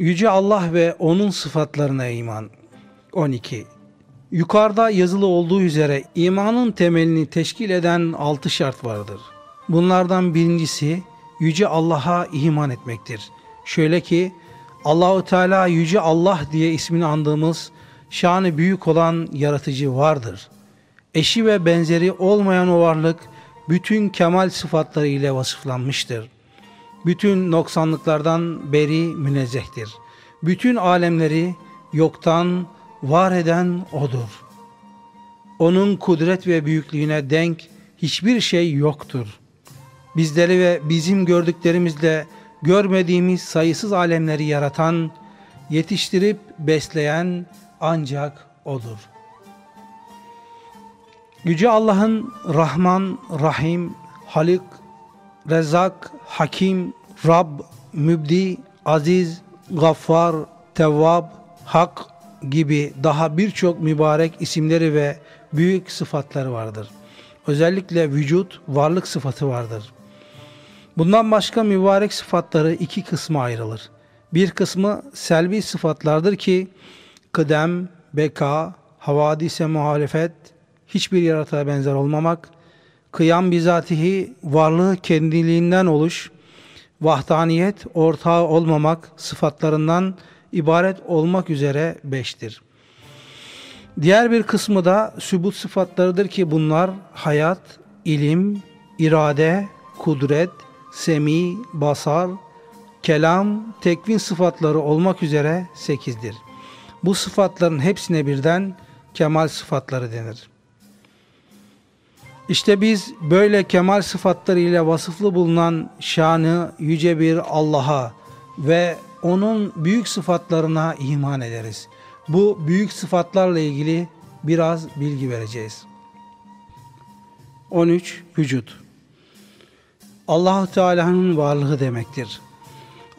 Yüce Allah ve O'nun sıfatlarına iman. 12. Yukarıda yazılı olduğu üzere imanın temelini teşkil eden altı şart vardır. Bunlardan birincisi Yüce Allah'a iman etmektir. Şöyle ki Allahu Teala Yüce Allah diye ismini andığımız şanı büyük olan yaratıcı vardır. Eşi ve benzeri olmayan o varlık bütün kemal sıfatları ile vasıflanmıştır. Bütün noksanlıklardan beri münezzehtir. Bütün alemleri yoktan var eden O'dur. O'nun kudret ve büyüklüğüne denk hiçbir şey yoktur. Bizleri ve bizim gördüklerimizle görmediğimiz sayısız alemleri yaratan, yetiştirip besleyen ancak O'dur. Yüce Allah'ın Rahman, Rahim, Halik, Rezzak, Hakim, Rab, Mübdi, Aziz, Gaffar, Tevvab, Hak gibi daha birçok mübarek isimleri ve büyük sıfatları vardır. Özellikle vücut, varlık sıfatı vardır. Bundan başka mübarek sıfatları iki kısma ayrılır. Bir kısmı selvi sıfatlardır ki kıdem, beka, havadise muhalefet, hiçbir yaratığa benzer olmamak, kıyam bizatihi, varlığı kendiliğinden oluş, vahdaniyet, ortağı olmamak sıfatlarından ibaret olmak üzere beştir. Diğer bir kısmı da sübut sıfatlarıdır ki bunlar hayat, ilim, irade, kudret, semi, basar, kelam, tekvin sıfatları olmak üzere sekizdir. Bu sıfatların hepsine birden kemal sıfatları denir. İşte biz böyle kemal sıfatlarıyla vasıflı bulunan şanı yüce bir Allah'a ve onun büyük sıfatlarına iman ederiz. Bu büyük sıfatlarla ilgili biraz bilgi vereceğiz. 13. Vücut allah Teala'nın varlığı demektir.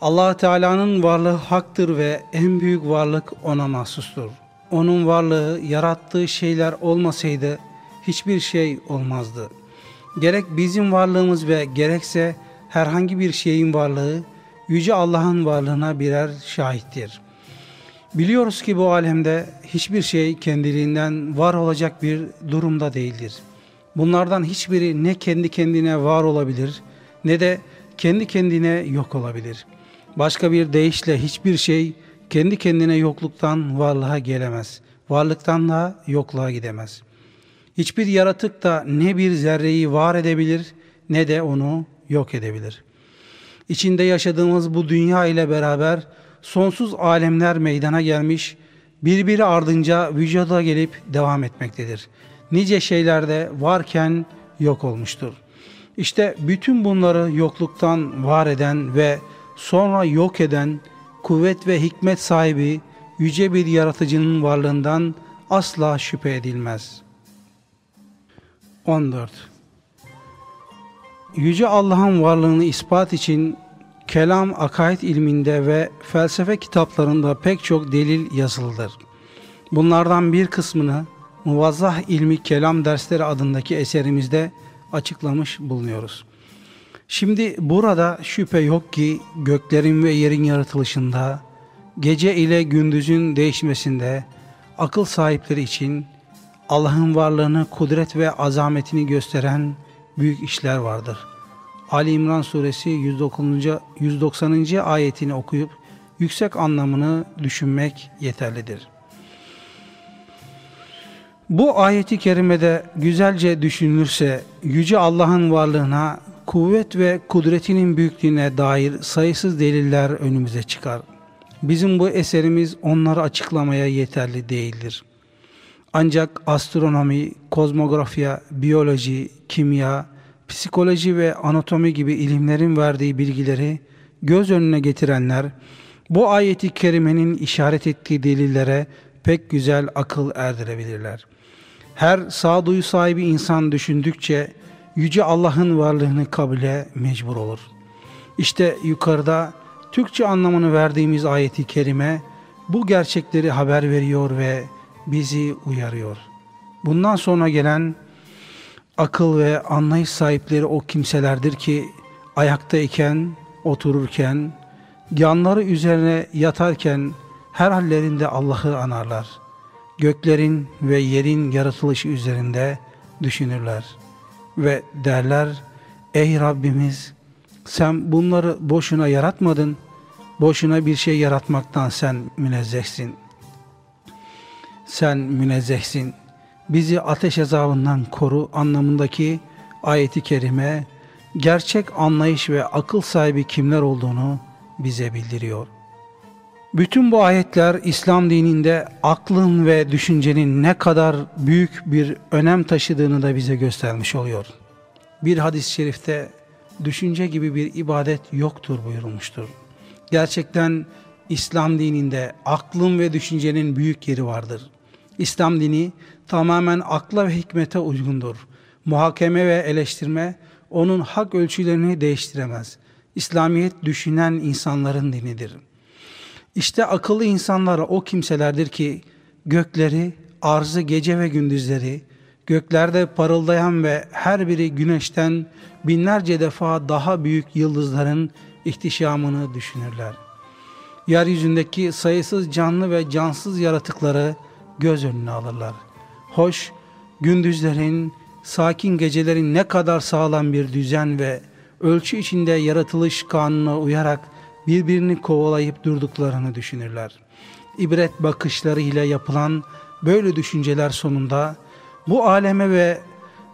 allah Teala'nın varlığı haktır ve en büyük varlık ona mahsustur. Onun varlığı yarattığı şeyler olmasaydı hiçbir şey olmazdı. Gerek bizim varlığımız ve gerekse herhangi bir şeyin varlığı Yüce Allah'ın varlığına birer şahittir. Biliyoruz ki bu alemde hiçbir şey kendiliğinden var olacak bir durumda değildir. Bunlardan hiçbiri ne kendi kendine var olabilir ne de kendi kendine yok olabilir. Başka bir deyişle hiçbir şey kendi kendine yokluktan varlığa gelemez. Varlıktan da yokluğa gidemez. Hiçbir yaratık da ne bir zerreyi var edebilir ne de onu yok edebilir. İçinde yaşadığımız bu dünya ile beraber sonsuz alemler meydana gelmiş, birbiri ardınca vücuda gelip devam etmektedir. Nice şeylerde varken yok olmuştur. İşte bütün bunları yokluktan var eden ve sonra yok eden kuvvet ve hikmet sahibi yüce bir yaratıcının varlığından asla şüphe edilmez. 14. Yüce Allah'ın varlığını ispat için kelam akaid ilminde ve felsefe kitaplarında pek çok delil yazılıdır. Bunlardan bir kısmını Muvazzah ilmi Kelam Dersleri adındaki eserimizde açıklamış bulunuyoruz. Şimdi burada şüphe yok ki göklerin ve yerin yaratılışında, gece ile gündüzün değişmesinde akıl sahipleri için Allah'ın varlığını, kudret ve azametini gösteren büyük işler vardır. Ali İmran suresi 190. 190. ayetini okuyup yüksek anlamını düşünmek yeterlidir. Bu ayeti kerimede güzelce düşünülürse Yüce Allah'ın varlığına, kuvvet ve kudretinin büyüklüğüne dair sayısız deliller önümüze çıkar. Bizim bu eserimiz onları açıklamaya yeterli değildir. Ancak astronomi, kozmografya, biyoloji, kimya, psikoloji ve anatomi gibi ilimlerin verdiği bilgileri göz önüne getirenler, bu ayeti kerimenin işaret ettiği delillere pek güzel akıl erdirebilirler. Her sağduyu sahibi insan düşündükçe Yüce Allah'ın varlığını kabule mecbur olur. İşte yukarıda Türkçe anlamını verdiğimiz ayeti kerime bu gerçekleri haber veriyor ve bizi uyarıyor. Bundan sonra gelen akıl ve anlayış sahipleri o kimselerdir ki ayaktayken, otururken, yanları üzerine yatarken her hallerinde Allah'ı anarlar. Göklerin ve yerin yaratılışı üzerinde düşünürler. Ve derler, ey Rabbimiz sen bunları boşuna yaratmadın, boşuna bir şey yaratmaktan sen münezzehsin. Sen münezzehsin, bizi ateş azabından koru anlamındaki ayeti kerime, gerçek anlayış ve akıl sahibi kimler olduğunu bize bildiriyor. Bütün bu ayetler İslam dininde aklın ve düşüncenin ne kadar büyük bir önem taşıdığını da bize göstermiş oluyor. Bir hadis-i şerifte düşünce gibi bir ibadet yoktur buyurulmuştur. Gerçekten İslam dininde aklın ve düşüncenin büyük yeri vardır. İslam dini tamamen akla ve hikmete uygundur. Muhakeme ve eleştirme onun hak ölçülerini değiştiremez. İslamiyet düşünen insanların dinidir. İşte akıllı insanlar o kimselerdir ki gökleri, arzı gece ve gündüzleri, göklerde parıldayan ve her biri güneşten binlerce defa daha büyük yıldızların ihtişamını düşünürler. Yeryüzündeki sayısız canlı ve cansız yaratıkları göz önüne alırlar. Hoş, gündüzlerin, sakin gecelerin ne kadar sağlam bir düzen ve ölçü içinde yaratılış kanuna uyarak birbirini kovalayıp durduklarını düşünürler. İbret bakışları ile yapılan böyle düşünceler sonunda bu aleme ve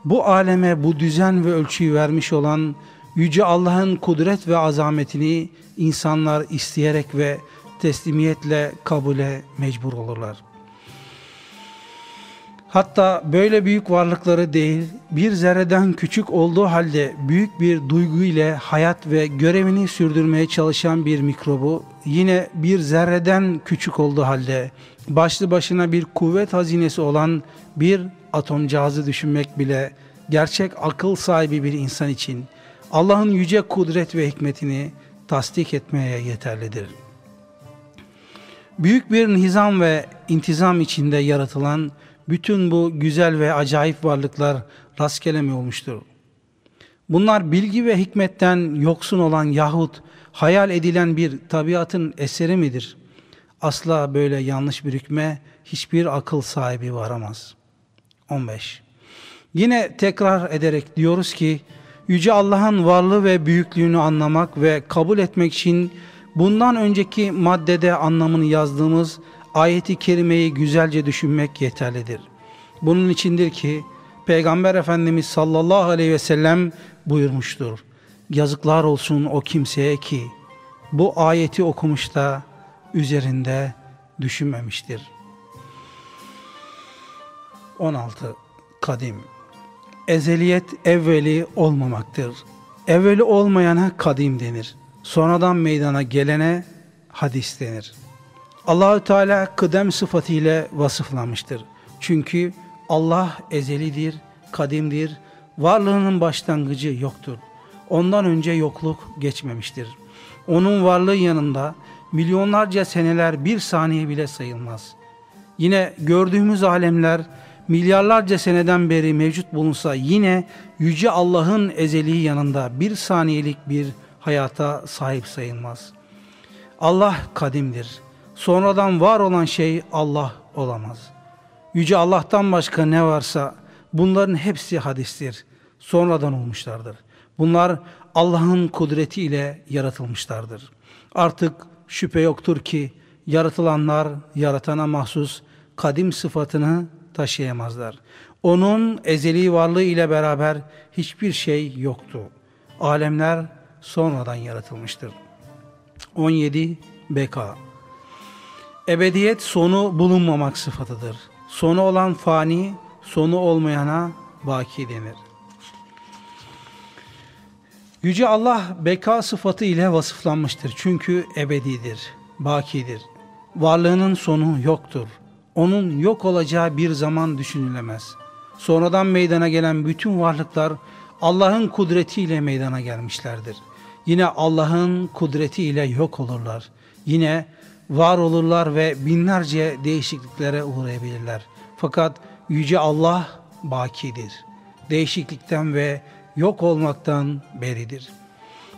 bu aleme bu düzen ve ölçüyü vermiş olan Yüce Allah'ın kudret ve azametini insanlar isteyerek ve teslimiyetle kabule mecbur olurlar. Hatta böyle büyük varlıkları değil, bir zerreden küçük olduğu halde büyük bir duygu ile hayat ve görevini sürdürmeye çalışan bir mikrobu, yine bir zerreden küçük olduğu halde başlı başına bir kuvvet hazinesi olan bir atomcağızı düşünmek bile gerçek akıl sahibi bir insan için Allah'ın yüce kudret ve hikmetini tasdik etmeye yeterlidir. Büyük bir nizam ve intizam içinde yaratılan bütün bu güzel ve acayip varlıklar rastgele mi olmuştur? Bunlar bilgi ve hikmetten yoksun olan yahut hayal edilen bir tabiatın eseri midir? Asla böyle yanlış bir hükme hiçbir akıl sahibi varamaz. 15. Yine tekrar ederek diyoruz ki Yüce Allah'ın varlığı ve büyüklüğünü anlamak ve kabul etmek için bundan önceki maddede anlamını yazdığımız ayeti kerimeyi güzelce düşünmek yeterlidir. Bunun içindir ki Peygamber Efendimiz sallallahu aleyhi ve sellem buyurmuştur. Yazıklar olsun o kimseye ki bu ayeti okumuş da üzerinde düşünmemiştir. 16. Kadim Ezeliyet evveli olmamaktır. Evveli olmayana kadim denir. Sonradan meydana gelene hadis denir. Allahü Teala kıdem sıfatıyla vasıflanmıştır. Çünkü Allah ezelidir, kadimdir, varlığının başlangıcı yoktur. Ondan önce yokluk geçmemiştir. Onun varlığı yanında milyonlarca seneler bir saniye bile sayılmaz. Yine gördüğümüz alemler milyarlarca seneden beri mevcut bulunsa yine Yüce Allah'ın ezeli yanında bir saniyelik bir hayata sahip sayılmaz. Allah kadimdir. Sonradan var olan şey Allah olamaz. Yüce Allah'tan başka ne varsa bunların hepsi hadistir. Sonradan olmuşlardır. Bunlar Allah'ın kudretiyle yaratılmışlardır. Artık şüphe yoktur ki yaratılanlar yaratana mahsus kadim sıfatını taşıyamazlar. Onun ezeli varlığı ile beraber hiçbir şey yoktu. Alemler sonradan yaratılmıştır. 17 Beka Ebediyet sonu bulunmamak sıfatıdır. Sonu olan fani, sonu olmayana baki denir. Yüce Allah beka sıfatı ile vasıflanmıştır. Çünkü ebedidir, bakidir. Varlığının sonu yoktur. Onun yok olacağı bir zaman düşünülemez. Sonradan meydana gelen bütün varlıklar Allah'ın kudretiyle meydana gelmişlerdir. Yine Allah'ın kudretiyle yok olurlar. Yine var olurlar ve binlerce değişikliklere uğrayabilirler. Fakat Yüce Allah bakidir. Değişiklikten ve yok olmaktan beridir.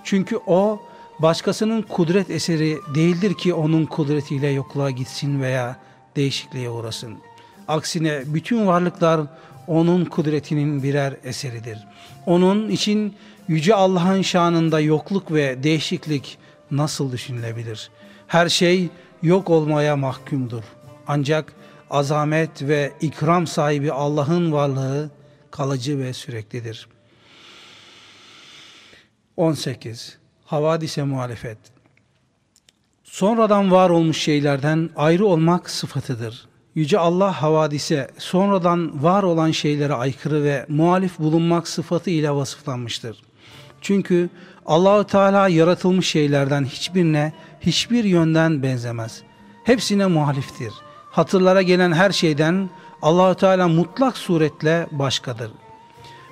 Çünkü O başkasının kudret eseri değildir ki onun kudretiyle yokluğa gitsin veya değişikliğe uğrasın. Aksine bütün varlıklar onun kudretinin birer eseridir. Onun için Yüce Allah'ın şanında yokluk ve değişiklik nasıl düşünülebilir? Her şey yok olmaya mahkumdur. Ancak azamet ve ikram sahibi Allah'ın varlığı kalıcı ve süreklidir. 18. Havadise muhalefet Sonradan var olmuş şeylerden ayrı olmak sıfatıdır. Yüce Allah havadise sonradan var olan şeylere aykırı ve muhalif bulunmak sıfatı ile vasıflanmıştır. Çünkü Allahü Teala yaratılmış şeylerden hiçbirine hiçbir yönden benzemez. Hepsine muhaliftir. Hatırlara gelen her şeyden Allahü Teala mutlak suretle başkadır.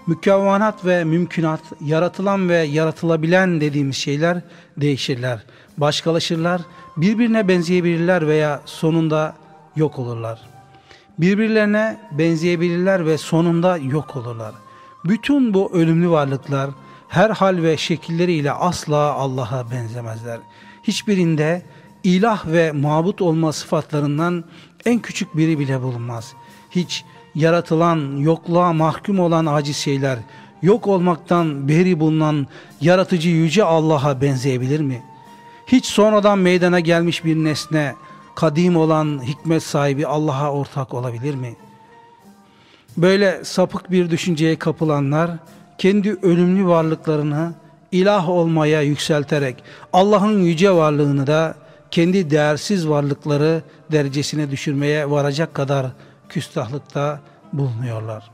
Mükevvanat ve mümkünat, yaratılan ve yaratılabilen dediğimiz şeyler değişirler, başkalaşırlar, birbirine benzeyebilirler veya sonunda yok olurlar. Birbirlerine benzeyebilirler ve sonunda yok olurlar. Bütün bu ölümlü varlıklar her hal ve şekilleriyle asla Allah'a benzemezler. Hiçbirinde ilah ve mabut olma sıfatlarından en küçük biri bile bulunmaz. Hiç yaratılan, yokluğa mahkum olan aciz şeyler, yok olmaktan beri bulunan yaratıcı yüce Allah'a benzeyebilir mi? Hiç sonradan meydana gelmiş bir nesne, kadim olan hikmet sahibi Allah'a ortak olabilir mi? Böyle sapık bir düşünceye kapılanlar, kendi ölümlü varlıklarını ilah olmaya yükselterek Allah'ın yüce varlığını da kendi değersiz varlıkları derecesine düşürmeye varacak kadar küstahlıkta bulunuyorlar.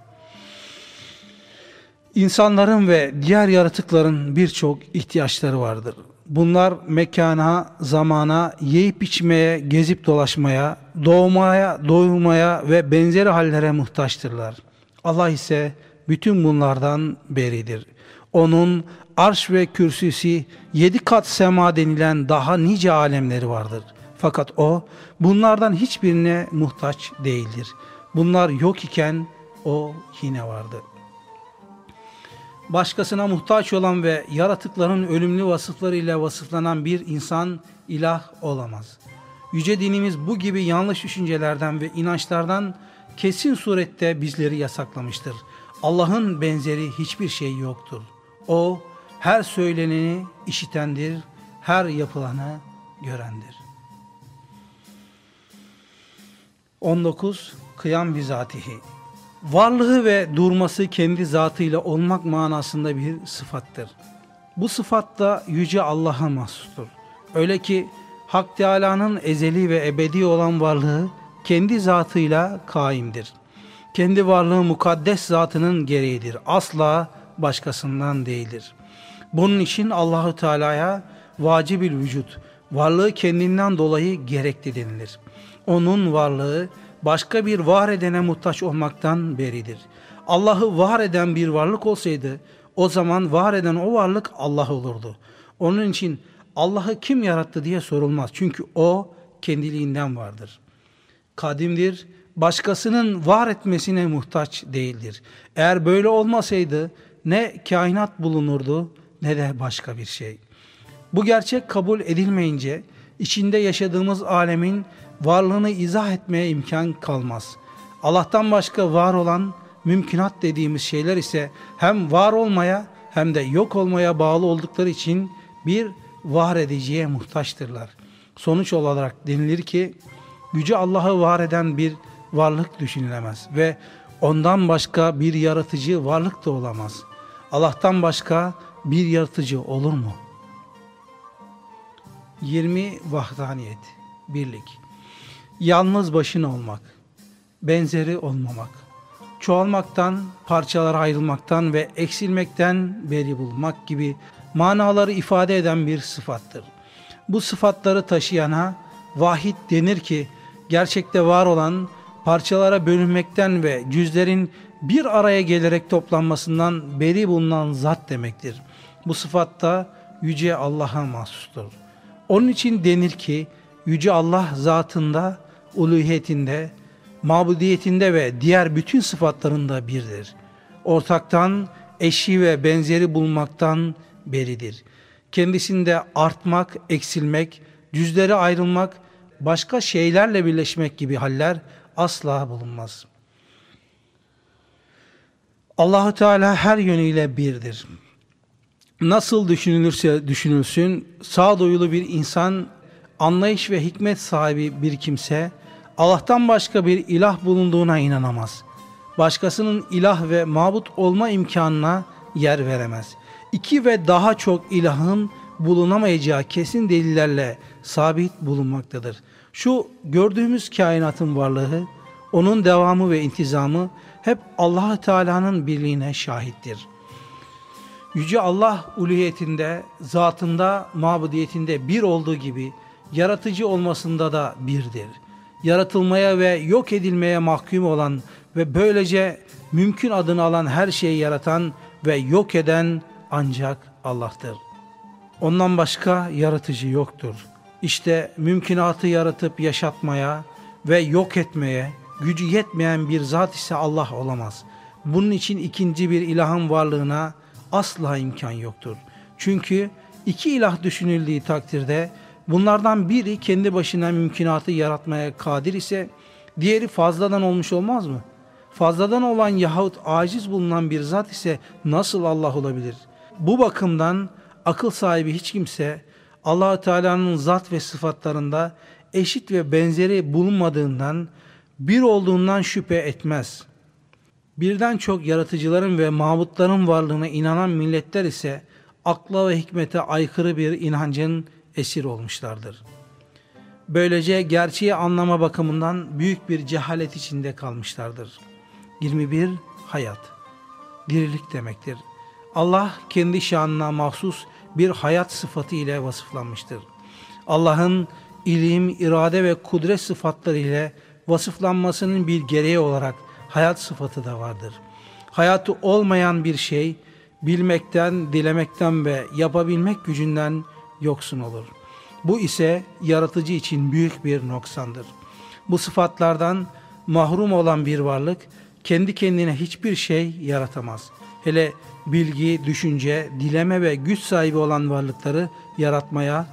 İnsanların ve diğer yaratıkların birçok ihtiyaçları vardır. Bunlar mekana, zamana, yiyip içmeye, gezip dolaşmaya, doğmaya, doyurmaya ve benzeri hallere muhtaçtırlar. Allah ise bütün bunlardan beridir. Onun arş ve kürsüsü yedi kat sema denilen daha nice alemleri vardır. Fakat o bunlardan hiçbirine muhtaç değildir. Bunlar yok iken o yine vardı. Başkasına muhtaç olan ve yaratıkların ölümlü vasıflarıyla vasıflanan bir insan ilah olamaz. Yüce dinimiz bu gibi yanlış düşüncelerden ve inançlardan kesin surette bizleri yasaklamıştır. Allah'ın benzeri hiçbir şey yoktur. O her söyleneni işitendir, her yapılanı görendir. 19. Kıyam bizatihi Varlığı ve durması kendi zatıyla olmak manasında bir sıfattır. Bu sıfat da Yüce Allah'a mahsustur. Öyle ki Hak Teala'nın ezeli ve ebedi olan varlığı kendi zatıyla kaimdir. Kendi varlığı mukaddes zatının gereğidir. Asla başkasından değildir. Bunun için Allahü Teala'ya vacibül vücut, varlığı kendinden dolayı gerekli denilir. Onun varlığı başka bir var edene muhtaç olmaktan beridir. Allah'ı var eden bir varlık olsaydı o zaman var eden o varlık Allah olurdu. Onun için Allah'ı kim yarattı diye sorulmaz. Çünkü o kendiliğinden vardır. Kadimdir, başkasının var etmesine muhtaç değildir. Eğer böyle olmasaydı ne kainat bulunurdu ne de başka bir şey. Bu gerçek kabul edilmeyince içinde yaşadığımız alemin varlığını izah etmeye imkan kalmaz. Allah'tan başka var olan mümkünat dediğimiz şeyler ise hem var olmaya hem de yok olmaya bağlı oldukları için bir var ediciye muhtaçtırlar. Sonuç olarak denilir ki Yüce Allah'ı var eden bir varlık düşünülemez ve ondan başka bir yaratıcı varlık da olamaz. Allah'tan başka bir yaratıcı olur mu? 20 Vahdaniyet Birlik Yalnız başına olmak, benzeri olmamak, çoğalmaktan, parçalara ayrılmaktan ve eksilmekten beri bulmak gibi manaları ifade eden bir sıfattır. Bu sıfatları taşıyana vahid denir ki gerçekte var olan parçalara bölünmekten ve cüzlerin bir araya gelerek toplanmasından beri bulunan zat demektir. Bu sıfat da Yüce Allah'a mahsustur. Onun için denir ki Yüce Allah zatında, uluhiyetinde, mabudiyetinde ve diğer bütün sıfatlarında birdir. Ortaktan, eşi ve benzeri bulmaktan beridir. kendisinde artmak, eksilmek, cüzleri ayrılmak, başka şeylerle birleşmek gibi haller asla bulunmaz. Allahu Teala her yönüyle birdir. Nasıl düşünülürse düşünülsün, sağduyulu bir insan, anlayış ve hikmet sahibi bir kimse, Allah'tan başka bir ilah bulunduğuna inanamaz. Başkasının ilah ve mabut olma imkanına yer veremez. İki ve daha çok ilahın bulunamayacağı kesin delillerle sabit bulunmaktadır. Şu gördüğümüz kainatın varlığı, onun devamı ve intizamı hep allah Teala'nın birliğine şahittir. Yüce Allah uluhiyetinde, zatında, mabudiyetinde bir olduğu gibi yaratıcı olmasında da birdir. Yaratılmaya ve yok edilmeye mahkum olan ve böylece mümkün adını alan her şeyi yaratan ve yok eden ancak Allah'tır. Ondan başka yaratıcı yoktur. İşte mümkünatı yaratıp yaşatmaya ve yok etmeye gücü yetmeyen bir zat ise Allah olamaz. Bunun için ikinci bir ilahın varlığına asla imkan yoktur. Çünkü iki ilah düşünüldüğü takdirde bunlardan biri kendi başına mümkünatı yaratmaya kadir ise diğeri fazladan olmuş olmaz mı? Fazladan olan yahut aciz bulunan bir zat ise nasıl Allah olabilir? Bu bakımdan akıl sahibi hiç kimse allah Teala'nın zat ve sıfatlarında eşit ve benzeri bulunmadığından bir olduğundan şüphe etmez. Birden çok yaratıcıların ve mabutların varlığına inanan milletler ise akla ve hikmete aykırı bir inancın esir olmuşlardır. Böylece gerçeği anlama bakımından büyük bir cehalet içinde kalmışlardır. 21. Hayat Dirilik demektir. Allah kendi şanına mahsus bir hayat sıfatı ile vasıflanmıştır. Allah'ın ilim, irade ve kudret sıfatları ile vasıflanmasının bir gereği olarak hayat sıfatı da vardır. Hayatı olmayan bir şey bilmekten, dilemekten ve yapabilmek gücünden yoksun olur. Bu ise yaratıcı için büyük bir noksandır. Bu sıfatlardan mahrum olan bir varlık kendi kendine hiçbir şey yaratamaz. Hele bilgi, düşünce, dileme ve güç sahibi olan varlıkları yaratmaya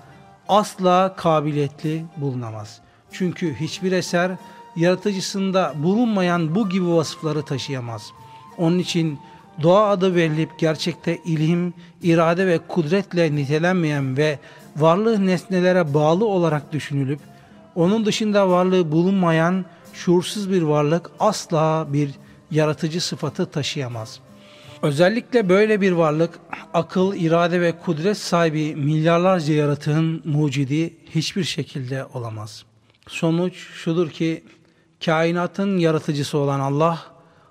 asla kabiliyetli bulunamaz. Çünkü hiçbir eser yaratıcısında bulunmayan bu gibi vasıfları taşıyamaz. Onun için doğa adı verilip gerçekte ilim, irade ve kudretle nitelenmeyen ve varlığı nesnelere bağlı olarak düşünülüp onun dışında varlığı bulunmayan şuursuz bir varlık asla bir yaratıcı sıfatı taşıyamaz. Özellikle böyle bir varlık akıl, irade ve kudret sahibi milyarlarca yaratığın mucidi hiçbir şekilde olamaz. Sonuç şudur ki kainatın yaratıcısı olan Allah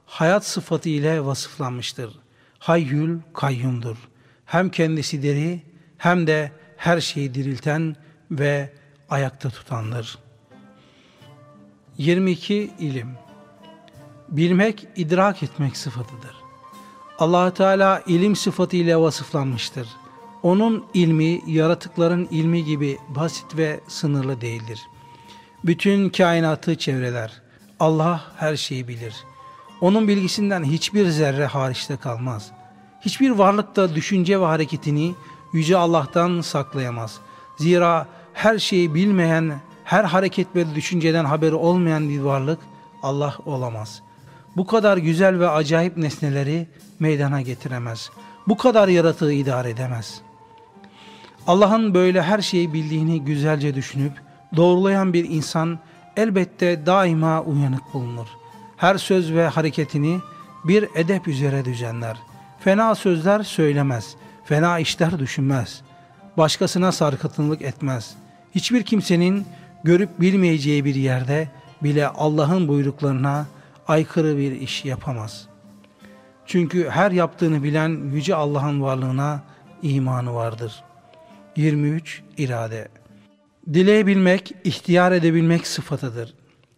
hayat sıfatı ile vasıflanmıştır. Hayyül kayyumdur. Hem kendisi diri hem de her şeyi dirilten ve ayakta tutandır. 22 ilim Bilmek, idrak etmek sıfatıdır. allah Teala ilim sıfatı ile vasıflanmıştır. Onun ilmi, yaratıkların ilmi gibi basit ve sınırlı değildir. Bütün kainatı çevreler. Allah her şeyi bilir. Onun bilgisinden hiçbir zerre hariçte kalmaz. Hiçbir varlık da düşünce ve hareketini Yüce Allah'tan saklayamaz. Zira her şeyi bilmeyen, her hareket ve düşünceden haberi olmayan bir varlık Allah olamaz. Bu kadar güzel ve acayip nesneleri meydana getiremez. Bu kadar yaratığı idare edemez. Allah'ın böyle her şeyi bildiğini güzelce düşünüp doğrulayan bir insan elbette daima uyanık bulunur. Her söz ve hareketini bir edep üzere düzenler. Fena sözler söylemez, fena işler düşünmez. Başkasına sarkıtınlık etmez. Hiçbir kimsenin görüp bilmeyeceği bir yerde bile Allah'ın buyruklarına aykırı bir iş yapamaz. Çünkü her yaptığını bilen Yüce Allah'ın varlığına imanı vardır. 23 irade Dileyebilmek, ihtiyar edebilmek sıfatıdır.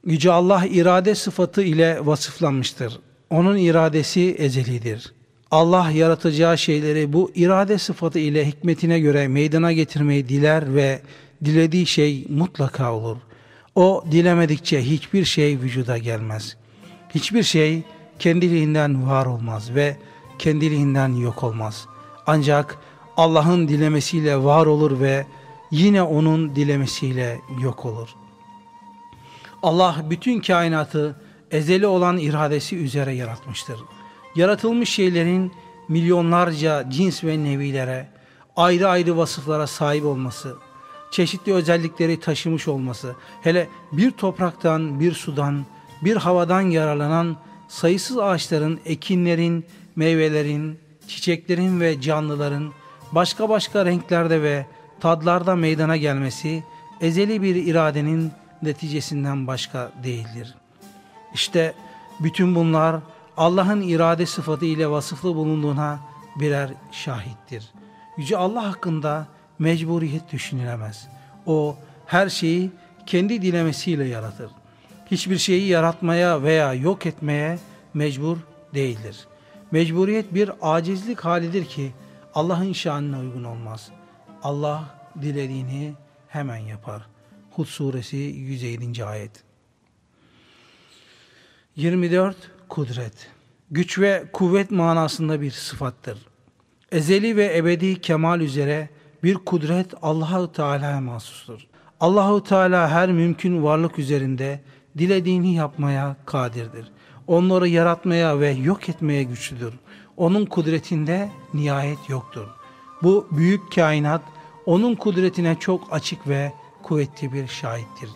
Yüce Allah irade sıfatı ile vasıflanmıştır. Onun iradesi ezelidir. Allah yaratacağı şeyleri bu irade sıfatı ile hikmetine göre meydana getirmeyi diler ve dilediği şey mutlaka olur. O dilemedikçe hiçbir şey vücuda gelmez. Hiçbir şey kendiliğinden var olmaz ve kendiliğinden yok olmaz. Ancak Allah'ın dilemesiyle var olur ve yine onun dilemesiyle yok olur. Allah bütün kainatı ezeli olan iradesi üzere yaratmıştır. Yaratılmış şeylerin milyonlarca cins ve nevilere, ayrı ayrı vasıflara sahip olması, çeşitli özellikleri taşımış olması, hele bir topraktan, bir sudan, bir havadan yararlanan sayısız ağaçların, ekinlerin, meyvelerin, çiçeklerin ve canlıların başka başka renklerde ve tadlarda meydana gelmesi ezeli bir iradenin neticesinden başka değildir. İşte bütün bunlar Allah'ın irade sıfatı ile vasıflı bulunduğuna birer şahittir. Yüce Allah hakkında mecburiyet düşünülemez. O her şeyi kendi dilemesiyle yaratır. Hiçbir şeyi yaratmaya veya yok etmeye mecbur değildir. Mecburiyet bir acizlik halidir ki Allah'ın şanına uygun olmaz. Allah dilediğini hemen yapar. Hud suresi 107. ayet. 24 kudret. Güç ve kuvvet manasında bir sıfattır. Ezeli ve ebedi kemal üzere bir kudret Allahu Teala'ya mahsustur. Allahu Teala her mümkün varlık üzerinde dilediğini yapmaya kadirdir. Onları yaratmaya ve yok etmeye güçlüdür. Onun kudretinde nihayet yoktur. Bu büyük kainat onun kudretine çok açık ve kuvvetli bir şahittir.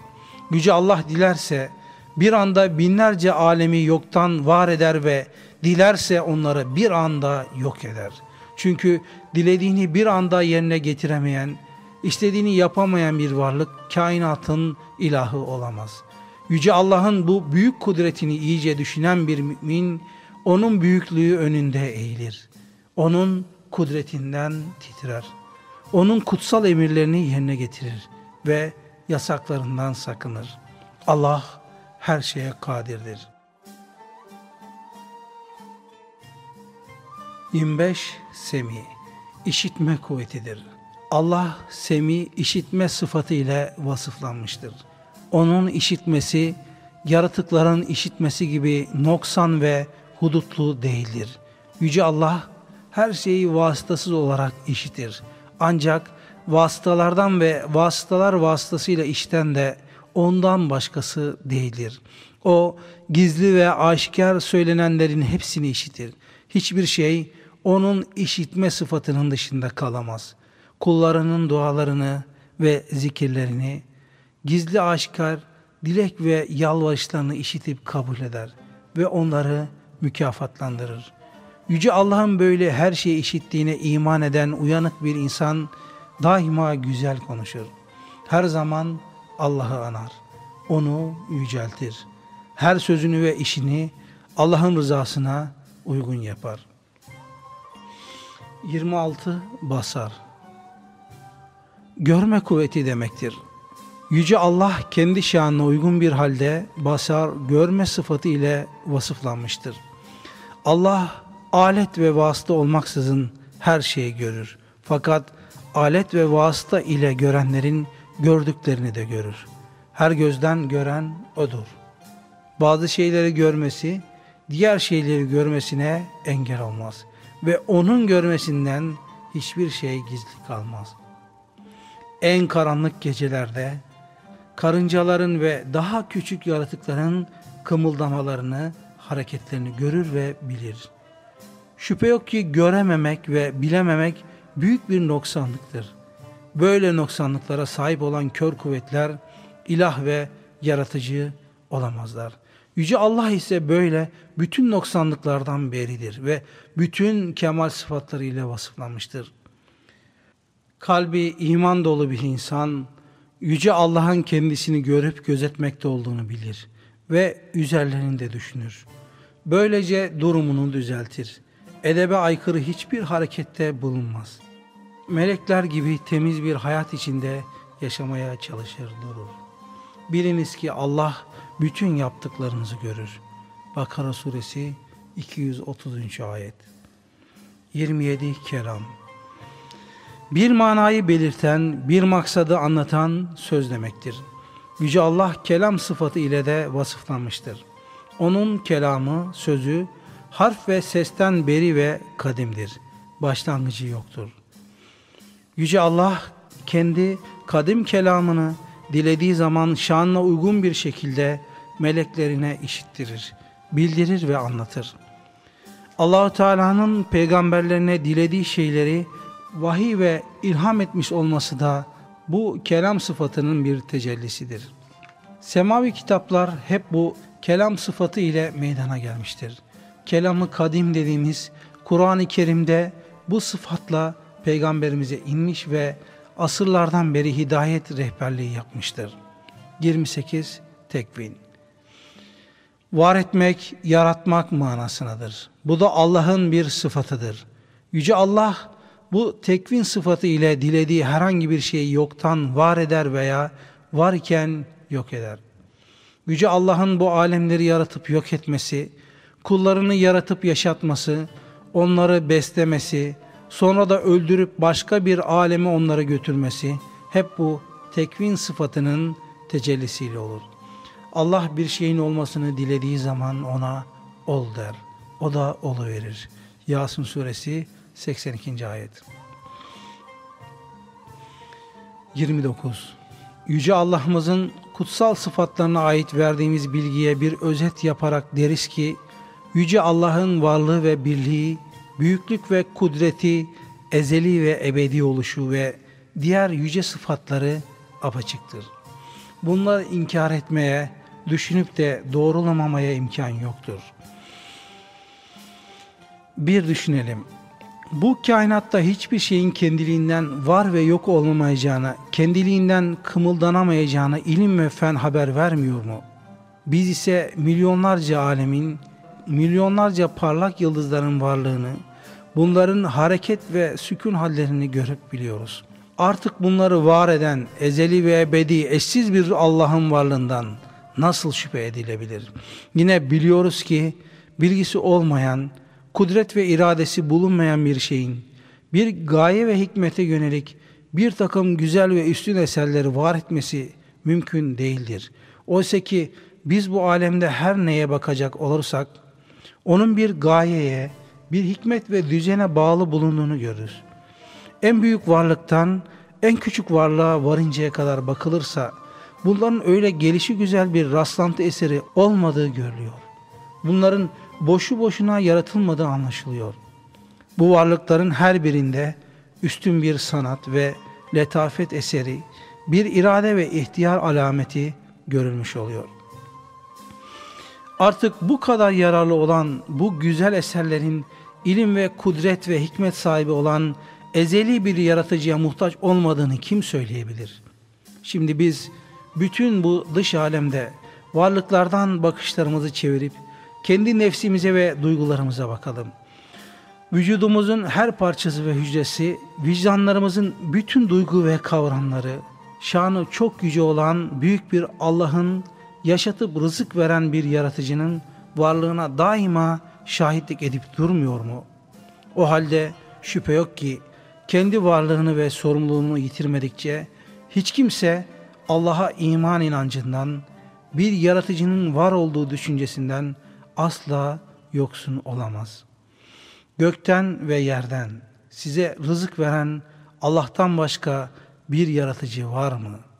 Yüce Allah dilerse bir anda binlerce alemi yoktan var eder ve dilerse onları bir anda yok eder. Çünkü dilediğini bir anda yerine getiremeyen, istediğini yapamayan bir varlık kainatın ilahı olamaz. Yüce Allah'ın bu büyük kudretini iyice düşünen bir mümin, onun büyüklüğü önünde eğilir. Onun kudretinden titrer. Onun kutsal emirlerini yerine getirir ve yasaklarından sakınır. Allah her şeye kadirdir. 25 Semi işitme kuvvetidir. Allah semi işitme sıfatı ile vasıflanmıştır. Onun işitmesi yaratıkların işitmesi gibi noksan ve hudutlu değildir. Yüce Allah her şeyi vasıtasız olarak işitir. Ancak vasıtalardan ve vasıtalar vasıtasıyla işten de ondan başkası değildir. O gizli ve aşikar söylenenlerin hepsini işitir. Hiçbir şey onun işitme sıfatının dışında kalamaz. Kullarının dualarını ve zikirlerini gizli aşikar dilek ve yalvarışlarını işitip kabul eder ve onları mükafatlandırır. Yüce Allah'ın böyle her şeyi işittiğine iman eden uyanık bir insan daima güzel konuşur. Her zaman Allah'ı anar. Onu yüceltir. Her sözünü ve işini Allah'ın rızasına uygun yapar. 26 basar. Görme kuvveti demektir. Yüce Allah kendi şanına uygun bir halde basar, görme sıfatı ile vasıflanmıştır. Allah alet ve vasıta olmaksızın her şeyi görür. Fakat alet ve vasıta ile görenlerin gördüklerini de görür. Her gözden gören O'dur. Bazı şeyleri görmesi, diğer şeyleri görmesine engel olmaz. Ve O'nun görmesinden hiçbir şey gizli kalmaz. En karanlık gecelerde, karıncaların ve daha küçük yaratıkların kımıldamalarını, hareketlerini görür ve bilir. Şüphe yok ki görememek ve bilememek büyük bir noksanlıktır. Böyle noksanlıklara sahip olan kör kuvvetler ilah ve yaratıcı olamazlar. Yüce Allah ise böyle bütün noksanlıklardan beridir ve bütün kemal sıfatlarıyla vasıflanmıştır. Kalbi iman dolu bir insan, Yüce Allah'ın kendisini görüp gözetmekte olduğunu bilir ve üzerlerinde düşünür. Böylece durumunu düzeltir. Edebe aykırı hiçbir harekette bulunmaz. Melekler gibi temiz bir hayat içinde yaşamaya çalışır durur. Biliniz ki Allah bütün yaptıklarınızı görür. Bakara suresi 230. ayet 27 kelam Bir manayı belirten, bir maksadı anlatan söz demektir. Yüce Allah kelam sıfatı ile de vasıflanmıştır. Onun kelamı, sözü, harf ve sesten beri ve kadimdir. Başlangıcı yoktur. Yüce Allah kendi kadim kelamını dilediği zaman şanına uygun bir şekilde meleklerine işittirir, bildirir ve anlatır. Allahu Teala'nın peygamberlerine dilediği şeyleri vahiy ve ilham etmiş olması da bu kelam sıfatının bir tecellisidir. Semavi kitaplar hep bu kelam sıfatı ile meydana gelmiştir. Kelamı kadim dediğimiz Kur'an-ı Kerim'de bu sıfatla peygamberimize inmiş ve asırlardan beri hidayet rehberliği yapmıştır. 28 Tekvin Var etmek, yaratmak manasınadır. Bu da Allah'ın bir sıfatıdır. Yüce Allah bu tekvin sıfatı ile dilediği herhangi bir şeyi yoktan var eder veya var iken yok eder. Yüce Allah'ın bu alemleri yaratıp yok etmesi, kullarını yaratıp yaşatması, onları beslemesi, sonra da öldürüp başka bir aleme onları götürmesi hep bu tekvin sıfatının tecellisiyle olur. Allah bir şeyin olmasını dilediği zaman ona ol der. O da verir. Yasin suresi 82. ayet. 29. Yüce Allah'ımızın kutsal sıfatlarına ait verdiğimiz bilgiye bir özet yaparak deriz ki Yüce Allah'ın varlığı ve birliği, büyüklük ve kudreti, ezeli ve ebedi oluşu ve diğer yüce sıfatları apaçıktır. Bunları inkar etmeye, düşünüp de doğrulamamaya imkan yoktur. Bir düşünelim. Bu kainatta hiçbir şeyin kendiliğinden var ve yok olmamayacağını, kendiliğinden kımıldanamayacağını ilim ve fen haber vermiyor mu? Biz ise milyonlarca alemin, milyonlarca parlak yıldızların varlığını, bunların hareket ve sükun hallerini görüp biliyoruz. Artık bunları var eden, ezeli ve ebedi, eşsiz bir Allah'ın varlığından nasıl şüphe edilebilir? Yine biliyoruz ki bilgisi olmayan, kudret ve iradesi bulunmayan bir şeyin bir gaye ve hikmete yönelik bir takım güzel ve üstün eserleri var etmesi mümkün değildir. Oysa ki biz bu alemde her neye bakacak olursak onun bir gayeye, bir hikmet ve düzene bağlı bulunduğunu görürüz. En büyük varlıktan en küçük varlığa varıncaya kadar bakılırsa bunların öyle gelişi güzel bir rastlantı eseri olmadığı görülüyor. Bunların boşu boşuna yaratılmadığı anlaşılıyor. Bu varlıkların her birinde üstün bir sanat ve letafet eseri, bir irade ve ihtiyar alameti görülmüş oluyor. Artık bu kadar yararlı olan bu güzel eserlerin ilim ve kudret ve hikmet sahibi olan ezeli bir yaratıcıya muhtaç olmadığını kim söyleyebilir? Şimdi biz bütün bu dış alemde varlıklardan bakışlarımızı çevirip kendi nefsimize ve duygularımıza bakalım. Vücudumuzun her parçası ve hücresi, vicdanlarımızın bütün duygu ve kavramları, şanı çok yüce olan büyük bir Allah'ın yaşatıp rızık veren bir yaratıcının varlığına daima şahitlik edip durmuyor mu? O halde şüphe yok ki kendi varlığını ve sorumluluğunu yitirmedikçe hiç kimse Allah'a iman inancından, bir yaratıcının var olduğu düşüncesinden asla yoksun olamaz. Gökten ve yerden size rızık veren Allah'tan başka bir yaratıcı var mı?''